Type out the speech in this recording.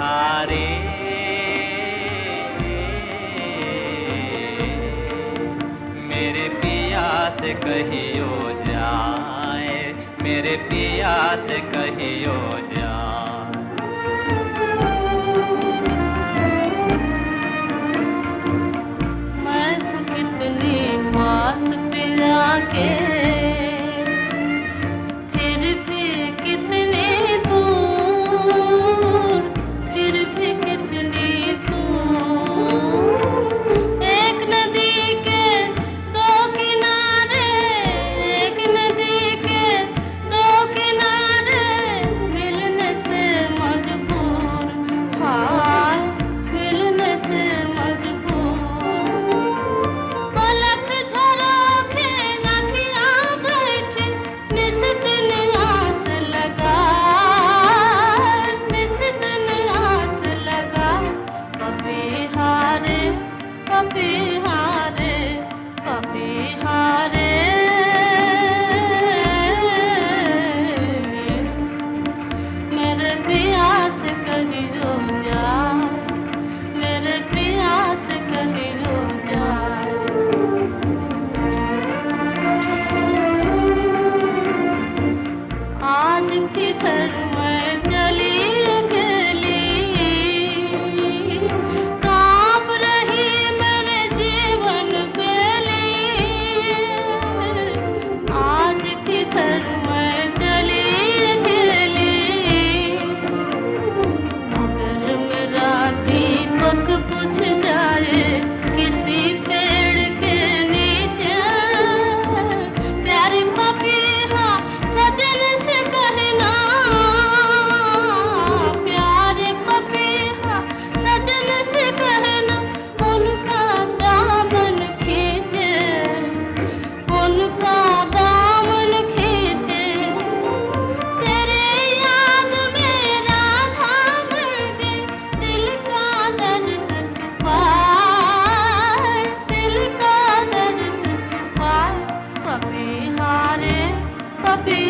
थारे मेरे पिया से कहियो जाए, मेरे पिया से कहियो जाए। मैं कितनी मास पिया के जानती तरुण Happy.